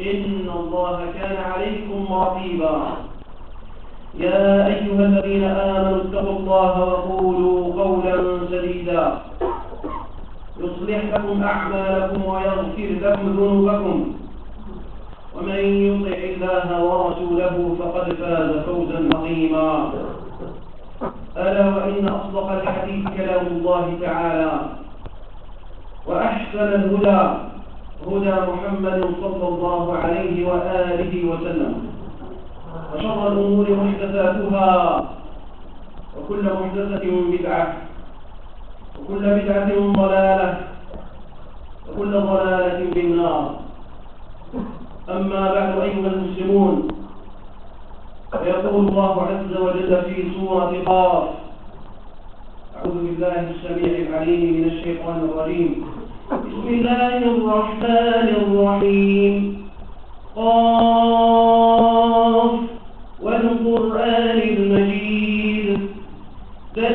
إن الله كان عليكم رقيبا. يا أيها الذين آمنوا اتقوا الله وقولوا قولا سديدا. يصلح لكم أعمالكم ويغفر لكم ذنوبكم. ومن يطع الله ورسوله فقد فاز فوزا عظيما. ألا وإن أصدق الحديث كلام الله تعالى. وأحسن الهدى. هدى محمد صلى الله عليه وآله وسلم. وشر الأمور محدثاتها. وكل محدثة بدعة. وكل بدعة ضلالة. وكل ضلالة في النار. أما بعد أيها المسلمون فيقول الله عز وجل في سورة قاف أعوذ بالله السميع العليم من الشيطان الرجيم. بسم الله الرحمن الرحيم. قاف والقرآن المجيد. بل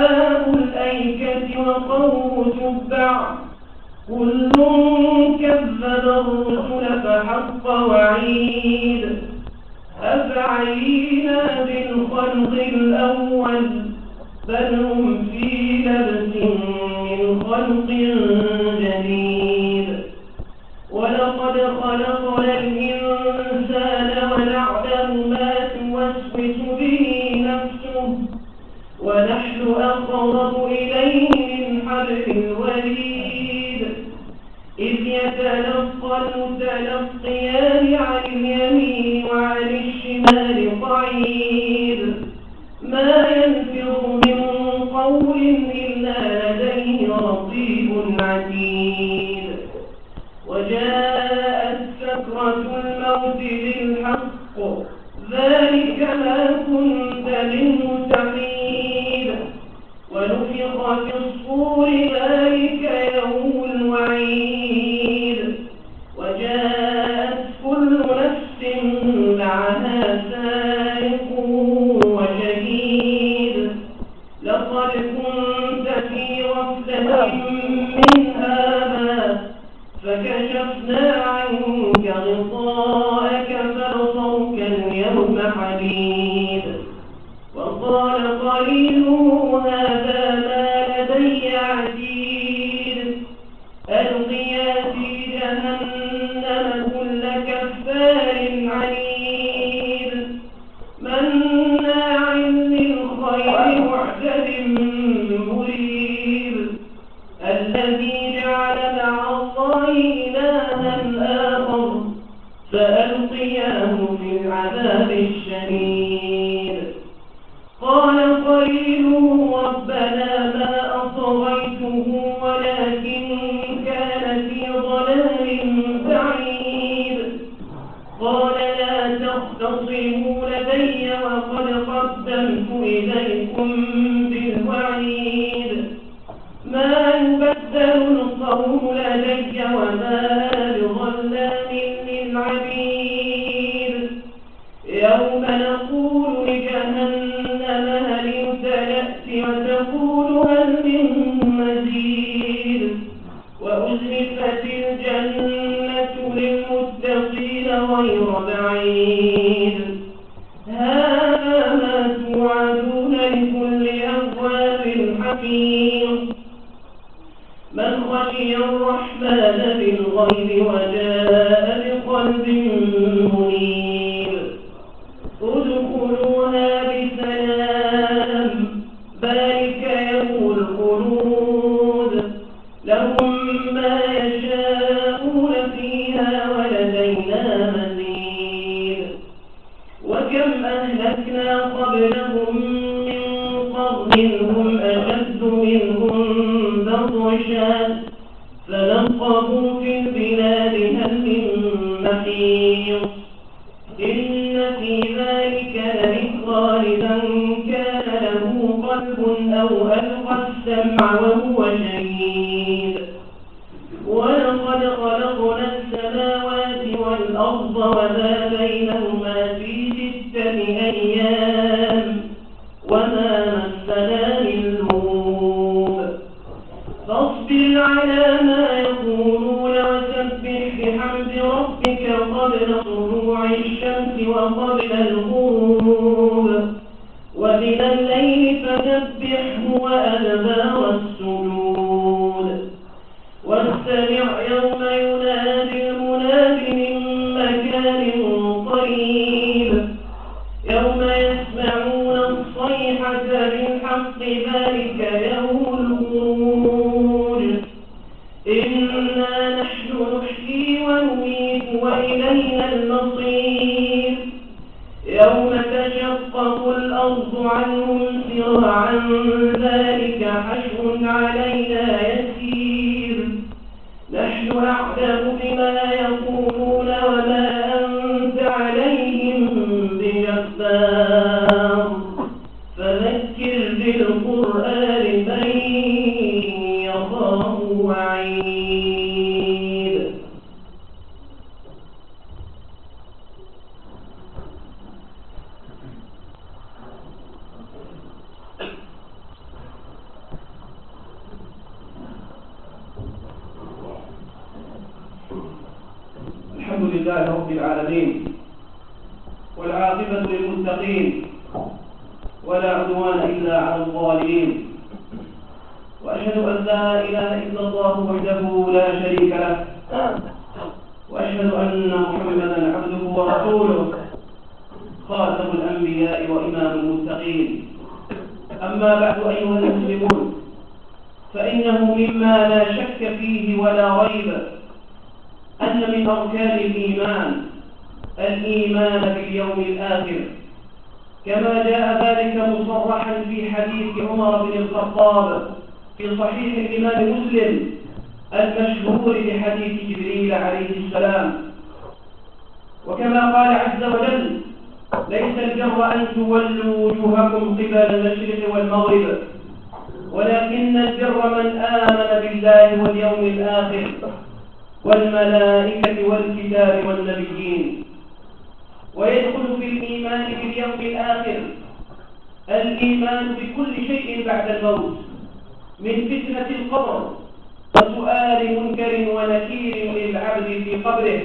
وأصحاب الأيكة وقوم تبع. كل كذب الرسل فحق وعيد. أفعينا بالخلق الأول؟ بل هم الشمال قعيد ما ينفر من قول إلا لديه رقيب عتيد من خشي الرحمن بالغيب وجاء كان له قلب أو ألقى السمع وهو العالمين والعاقبة للمتقين. ولا عدوان إلا على الظالمين. وأشهد أن لا إله إلا الله وحده لا شريك له. وأشهد أن محمدا عبده ورسوله. خاتم الأنبياء وإمام المتقين. أما بعد أيها المسلمون فإنه مما لا شك فيه ولا ريب أن من أركان الإيمان الإيمان باليوم الآخر. كما جاء ذلك مصرحا في حديث عمر بن الخطاب في صحيح الإمام مسلم المشهور بحديث جبريل عليه السلام. وكما قال عز وجل ليس البر أن تولوا وجوهكم قبل المشرق والمغرب ولكن البر من آمن بالله واليوم الآخر والملائكة والكتاب والنبيين. ويدخل في الإيمان باليوم الآخر. الإيمان بكل شيء بعد الموت. من فتنة القبر. وسؤال منكر ونكير للعبد في قبره.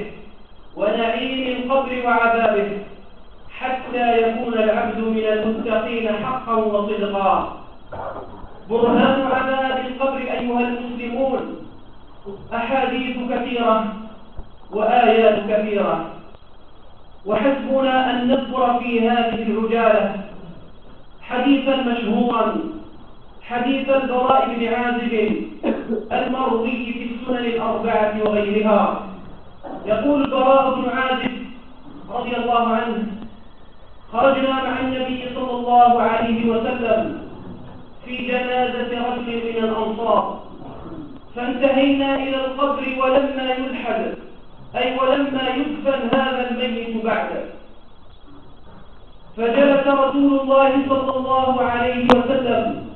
ونعيم القبر وعذابه. حتى يكون العبد من المتقين حقا وصدقا. برهان عذاب القبر أيها المسلمون. أحاديث كثيرة. وآيات كثيرة. وحسبنا أن نذكر في هذه العجالة حديثا مشهورا حديث البراء بن عازب المروي في السنن الأربعة وغيرها. يقول البراء بن عازب رضي الله عنه خرجنا مع النبي صلى الله عليه وسلم في جنازة رجل من الأنصار فانتهينا إلى القبر ولما يلحد. أي ولما يدفن هذا الميت بعده. فجلس رسول الله صلى الله عليه وسلم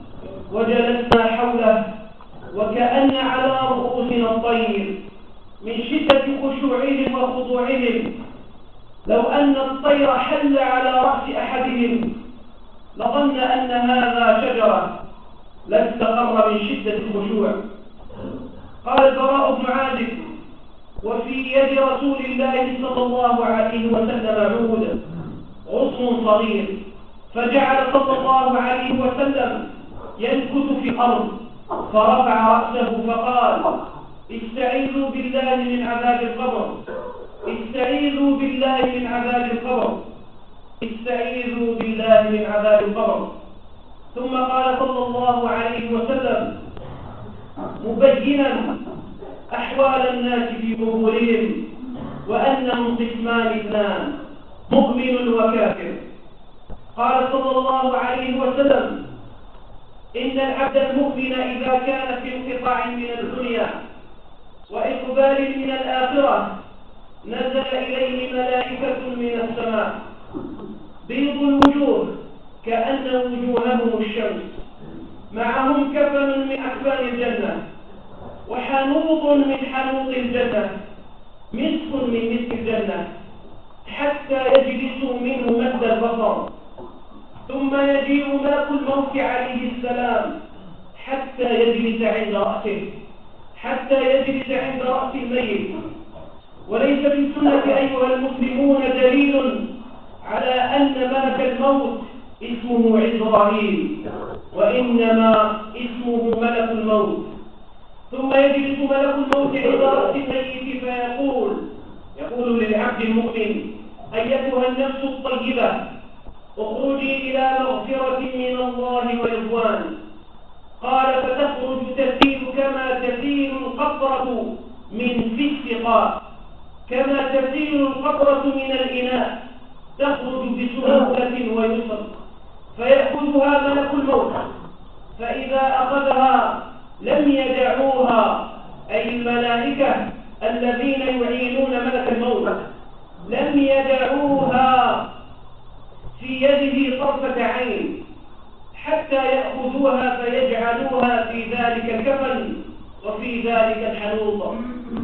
وجلسنا حوله وكأن على رؤوسنا الطير من شدة خشوعهم وخضوعهم. لو أن الطير حل على رأس أحدهم لظن أن هذا شجرة لاستقر من شدة الخشوع. قال البراء بن عازب وفي يد رسول الله صلى الله عليه وسلم عود غصن صغير فجعل صلى الله عليه وسلم ينكت في الأرض فرفع رأسه فقال استعيذوا بالله من عذاب القبر استعيذوا بالله من عذاب القبر استعيذوا بالله من عذاب القبر. ثم قال صلى الله عليه وسلم مبينا أحوال الناس في قبورهم وأنهم قسمان اثنان مؤمن وكافر. قال صلى الله عليه وسلم إن العبد المؤمن إذا كان في انقطاع من الدنيا وإقبال من الآخرة نزل إليه ملائكة من السماء بيض الوجوه كأن وجوههم الشمس معهم كفن من أكفان الجنة. وحنوط من حنوط الجنة مسك من مسك الجنة حتى يجلسوا منه مد البصر. ثم يجيء ملك الموت عليه السلام حتى يجلس عند رأسه حتى يجلس عند رأس الميت. وليس في السنة أيها المسلمون دليل على أن ملك الموت اسمه عزرائيل وإنما اسمه ملك الموت. ثم يجلس ملك الموت عند رأس الميت فيقول يقول للعبد المؤمن أيتها النفس الطيبة اخرجي إلى مغفرة من الله ورضوان. قال فتخرج تسيل كما تسيل القطرة من في السقاء كما تسيل القطرة من الإناء. تخرج بسهولة ويسر. فيأخذها ملك الموت. فإذا أخذها لم يدعوها أي الملائكة الذين يعينون ملك الموت. لم يدعوها في يده طرفة عين. حتى يأخذوها فيجعلوها في ذلك الكفن وفي ذلك الحنوط.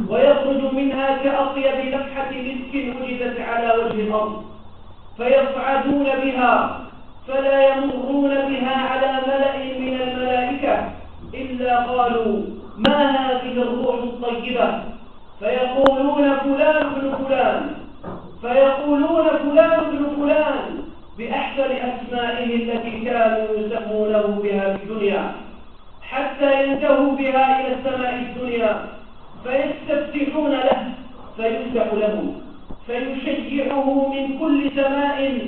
ويخرج منها كأطيب نفحة مسك وجدت على وجه الأرض. فيصعدون بها فلا يمرون بها على ملأ من الملائكة. إلا قالوا ما هذه الروح الطيبة؟ فيقولون فلان بن فلان. فيقولون فلان بن فلان بأحسن أسمائه التي كانوا يسمونه بها في الدنيا حتى ينتهوا بها إلى السماء الدنيا. فيستفتحون له فيفتح له. فيشيعه من كل سماء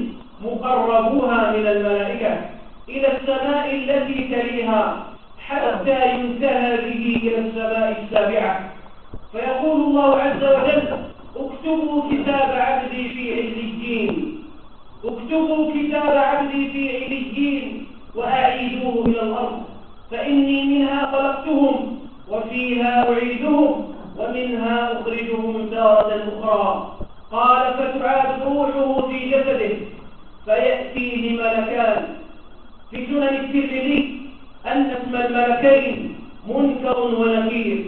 مقربوها من الملائكة إلى السماء التي تليها. حتى ينتهى به إلى السماء السابعة. فيقول الله عز وجل اكتبوا كتاب عبدي في عليين. اكتبوا كتاب عبدي في عليين وأعيدوه إلى الأرض. فإني منها خلقتهم وفيها أعيدهم ومنها أخرجهم تارة أخرى. قال فتعاد روحه في جسده ملكان في سنن الترمذي أن اسم الملكين منكر ونكير.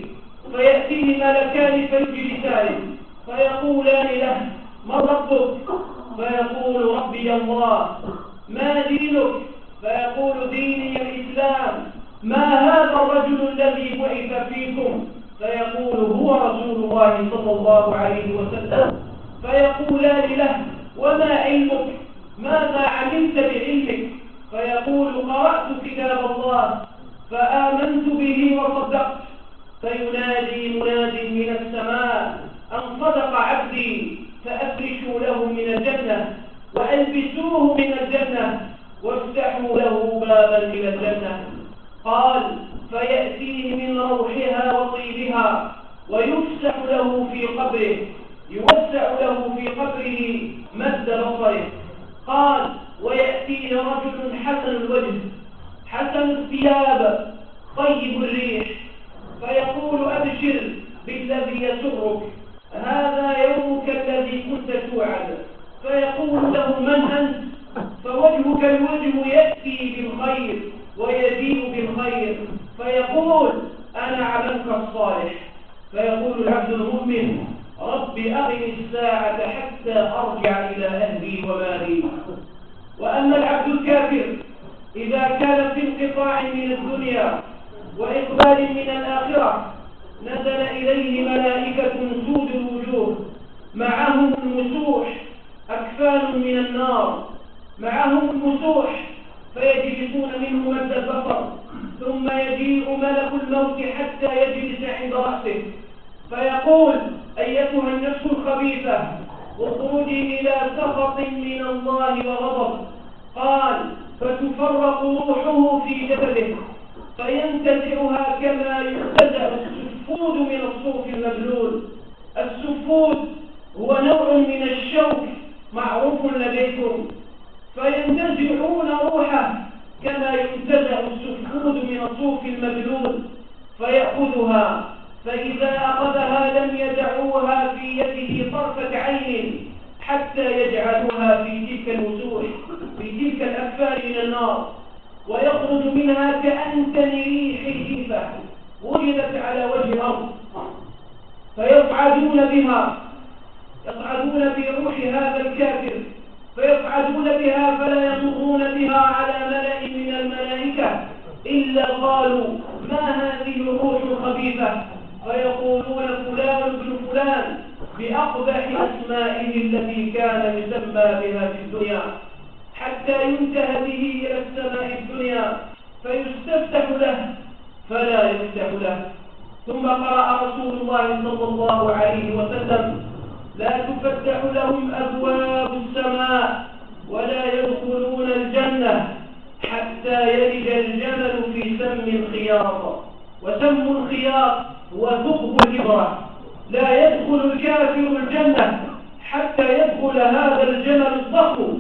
فيأتيه ملكان فيجلسان فيقولان له من ربك؟ فيقول ربي الله ما دينك؟ فيقول ديني الإسلام. ما هذا الرجل الذي بعث فيكم؟ فيقول هو رسول الله صلى الله عليه وسلم. فيقولان له وما علمك؟ ماذا عملت بعلمك؟ فيقول قرأت كتاب الله فآمنت به وصدقت. فينادي مناد من السماء أن صدق عبدي فأفرشوا له من الجنة وألبسوه من الجنة وافتحوا له بابا من الجنة. قال فيأتيه من روحها وطيبها ويفسح له في قبره يوسع له في قبره مد بصره. قال ويأتيه رجل حسن الوجه حسن الثياب طيب الريح. فيقول أبشر بالذي يسرك هذا يومك الذي كنت توعد. فيقول له من أنت؟ فوجهك الوجه يأتي بالخير ويجيء بالخير. فيقول أنا عملك الصالح. فيقول العبد المؤمن رب أرني الساعة حتى أرجع إلى أهلي ومالي. وأما العبد الكافر إذا كان في انقطاع من الدنيا وإقبال من الآخرة نزل إليه ملائكة سود الوجوه معهم المسوح أكفان من النار معهم المسوح فيجلسون منه مد البصر ثم يجيء ملك الموت حتى يجلس عند رأسه فيقول أيتها النفس الخبيثة اخرجي إلى سخط من الله وغضب. قال فتفرق روحه في جسده فينتزعها كما ينتزع السفود من الصوف المبلول. السفود هو نوع من الشوك معروف لديكم. فينتزعون روحه كما ينتزع السفود من الصوف المبلول فيأخذها فيصعدون بها يصعدون بروح هذا الكافر فيصعدون بها فلا يمرون بها على ملأ من الملائكة. إلا قالوا ما هذه الروح الخبيثة؟ فيقولون فلان ابن فلان بأقبح أسمائه التي كان يسمى بها في الدنيا حتى ينتهى به إلى السماء الدنيا فيستفتح له فلا يفتح له. ثم قرأ رسول الله صلى الله عليه وسلم لا تفتح لهم أبواب السماء ولا يدخلون الجنة حتى يلج الجمل في سم الخياط. وسم الخياط هو ثقب الإبرة. لا يدخل الكافر الجنة حتى يدخل هذا الجمل الضخم.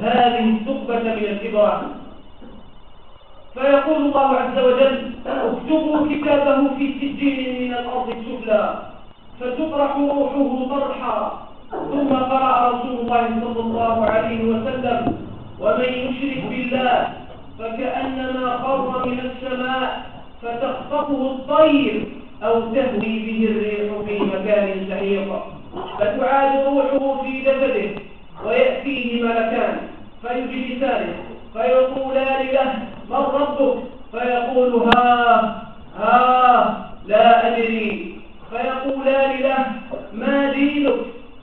هذه الثقبة من الإبرة. فيقول الله عز وجل اكتبوا كتابه في سجين من الأرض السفلى فتطرح روحه طرحا ثم قرأ رسول الله صلى الله عليه وسلم ومن يشرك بالله فكأنما خر من السماء فتخطفه الطير أو تهوي به الريح في مكان سحيق فتعاد روحه في جسده ويأتيه ملكان فيجلسانه فيقولان له من ربك فيقول ها ها لا أدري. فيقولان له ما دينك؟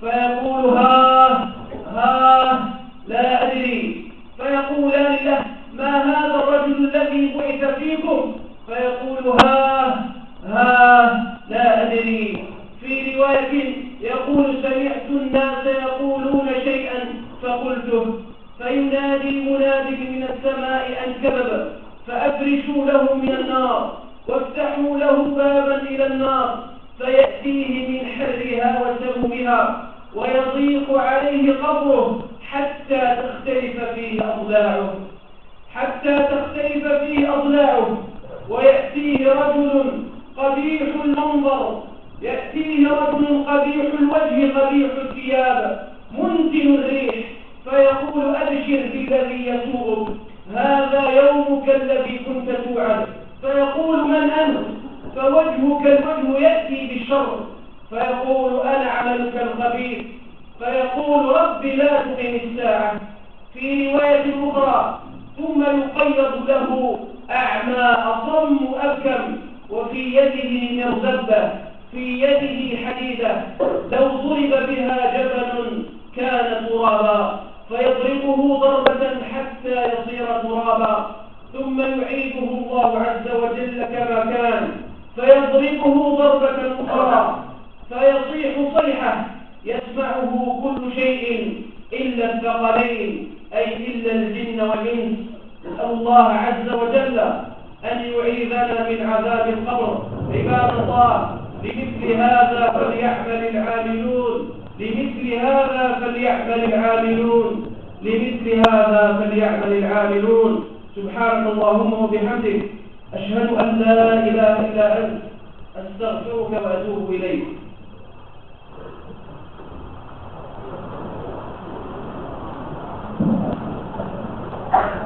فيقول ها ها لا أدري. فيقولان له ما هذا الرجل الذي بعث فيكم فيقول ها ها لا أدري في رواية يقول سمعت الناس يقولون شيئا فقلته فينادي مناد من السماء أن كذب فأفرشوا له من النار وافتحوا له بابا إلى النار فيأتيه من حرها وسمومها ويضيق عليه قبره حتى تختلف فيه أضلاعه حتى تختلف فيه أضلاعه ويأتيه رجل قبيح المنظر يأتيه رجل قبيح الوجه قبيح الثياب منتن الريح فيقول أبشر أبشر بالذي يسوءك هذا يومك الذي كنت توعد. فيقول من أنت؟ فوجهك الوجه يأتي بالشر. فيقول أنا عملك الخبيث فيقول رب لا تقم الساعة. في رواية أخرى ثم يقيض له أعمى أصم أبكم وفي يده مرزبة في يده حديدة. لو ضرب بها جبل كان ترابا. فيضربه ضربة حتى يصير ترابا ثم يعيده الله عز وجل كما كان. فيضربه ضربة أخرى فيصيح صيحة يسمعه كل شيء إلا الثقلين أي إلا الجن والإنس. نسأل الله عز وجل أن يعيذنا من عذاب القبر. عباد الله لمثل هذا فليعمل العاملون. لمثل هذا فليعمل العاملون لمثل هذا فليعمل العاملون سبحانك اللهم وبحمدك أشهد أن لا إله إلا أنت أستغفرك وأتوب إليك Thank you.